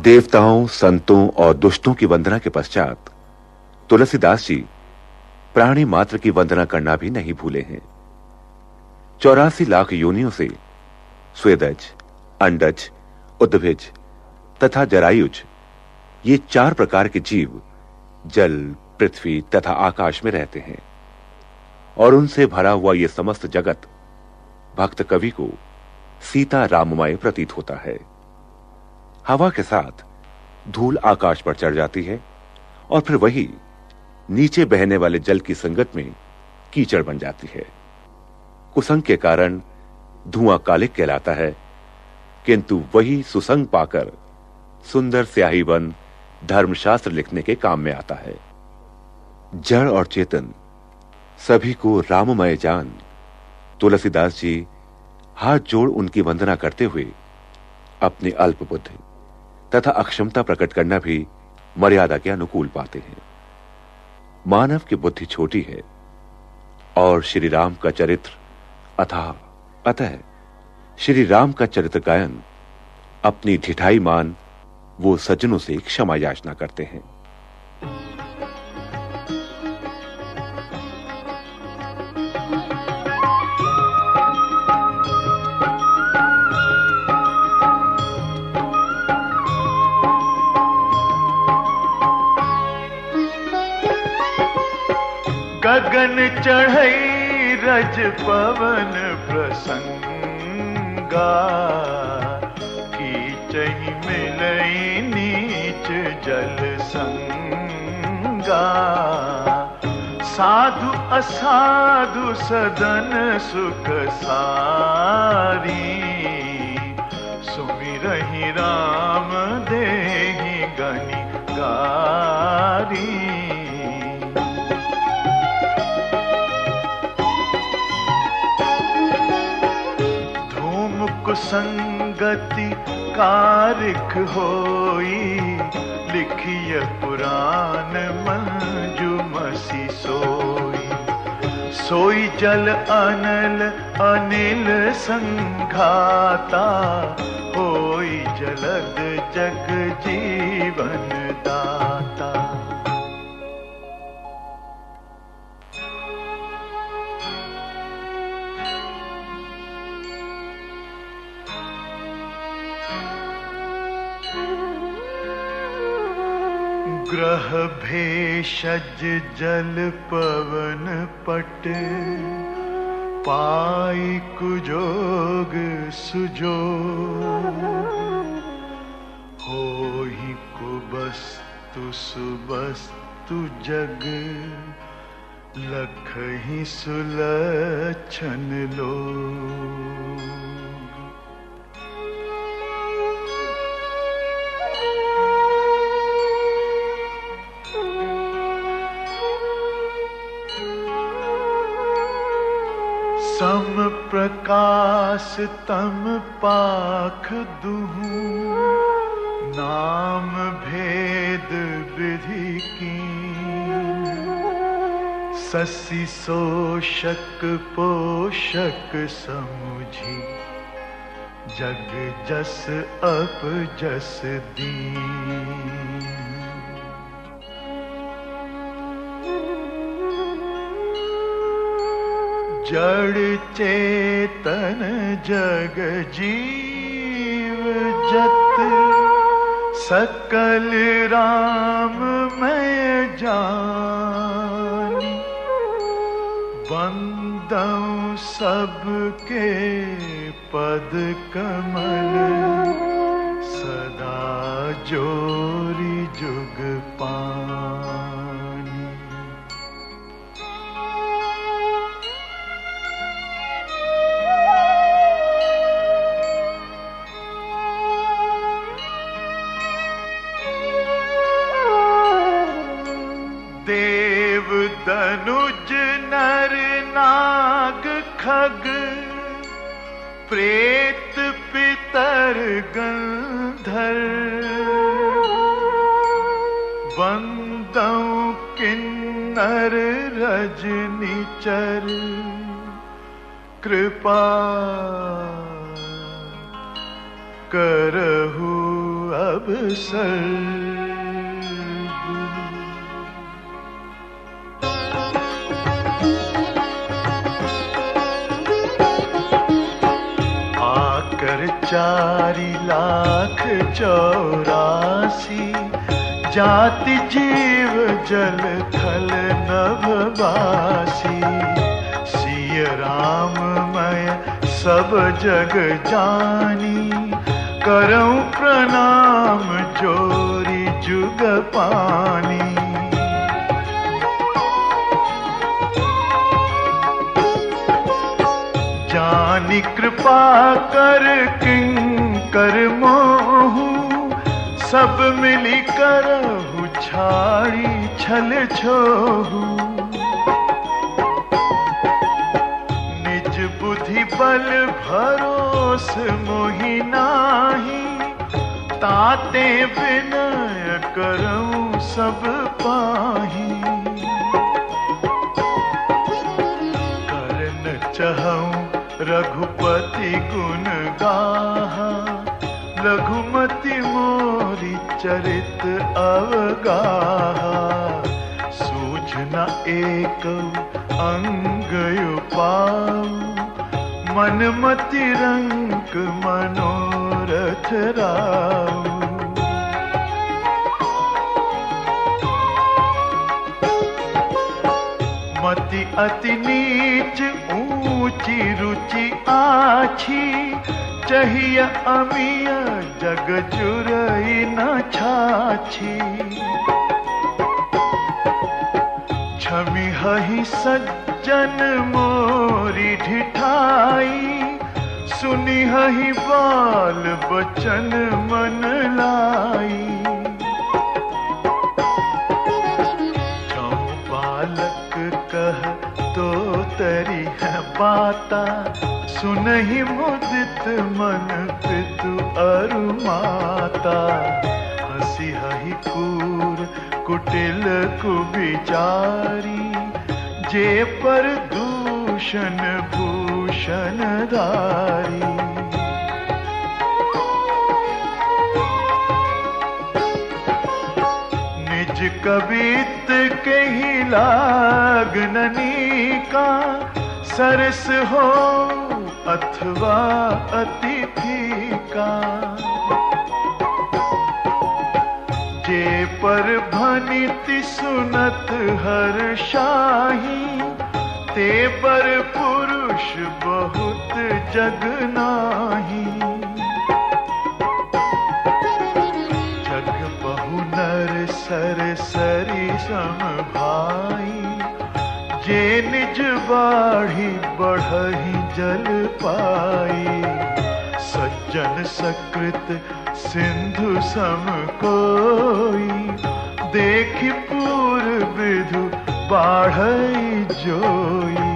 देवताओं, संतों और दुष्टों की वंदना के पश्चात तुलसीदास जी प्राणी मात्र की वंदना करना भी नहीं भूले हैं। चौरासी लाख योनियों से स्वेदज, अंडज, उद्भिज तथा जरायुज, ये चार प्रकार के जीव जल, पृथ्वी तथा आकाश में रहते हैं। और उनसे भरा हुआ यह समस्त जगत भक्त कवि को सीता राममय प्रतीत होता है। हवा के साथ धूल आकाश पर चढ़ जाती है और फिर वही नीचे बहने वाले जल की संगत में कीचड़ बन जाती है। कुसंग के कारण धुआँ कालिक कहलाता है, किंतु वही सुसंग पाकर सुंदर स्याही बन धर्मशास्त्र लिखने के काम में आता है। जड़ और चेतन सभी को राममय जान। तुलसीदास जी हाथ जोड़ उनकी वंदना करते हुए अपने अल्प बुद्धि तथा अक्षमता प्रकट करना भी मर्यादा के अनुकूल पाते हैं। मानव की बुद्धि छोटी है और श्री राम का चरित्र अथा अतः श्री राम का चरित्र गायन अपनी ठिठाई मान वो सज्जनों से क्षमा याचना करते हैं। चढ़ई रज पवन प्रसंगा। की चही मिलई नीच जल संगा। साधु असाधु सदन सुख सारी। सुमिरहि राम कुसंगति कारिक होई, लिखिय पुराण मंजू मसी सोई। सोई जल अनल, अनिल संघाता, होई जलद जग जीवन दाता ग्रह भेषज जल पवन पट। पाई कुजोग सुजो। हो ही कुबस्तु सुबस्तु जग। लख ही सुलक्षण लो। तम पाख दुहू, नाम भेद विधि की। ससी शोषक पोषक समुझी, जग जस अप जस दी। जड़ चेतन जग जीव जत, सकल राम मैं जानी। बंदऊ सबके पद कमल, सदा जोरी जुग पानी। खग प्रेत पितर गंधर। बंदऊ किन्नर रजनिचर कृपा करहु अब सर्व चारी लाख चौरासी, जाति जीव जल थल नभवासी सिय राममय सब जग जानी, करऊं प्रणाम जोरी जुग पानी। जानी कृपा कर किंकर मोहू सब मिली कर छाड़ी छल छोहू निज बुद्धि बल भरोस मोहि नाही, ताते विनय करऊं सब पाही। रघुपति गुण गाहा लघुमति मोरी चरित अवगाहा। सूझ न एक अंग पाऊ मन मति रंग मनोरथ राऊ मति अति नीच, ऊँची रुचि आछी। चहिय अमिय जग जुरई न छाछी। छमि हहि सज्जन मोरी ढिठाई। सुनि हहि बाल बचन मन लाई। बाता सुनहि मुदित मन पितु अरु माता हसी हही कूर, कुटिल कुविचारी। जे पर दूषण भूषण धारी निज कवित के ही लागननी का सरस हो अथवा अतिथि का। जे पर भनिति सुनत हर शाही, ते पर पुरुष बहुत जग नाही। जग बहु नर सर सरी सम भाई जे निज बाढ़ी बढ़ही जल पाई। सज्जन सकृत सिंधु सम कोई। देखी पूर्व विधु बाढ़ई जोई।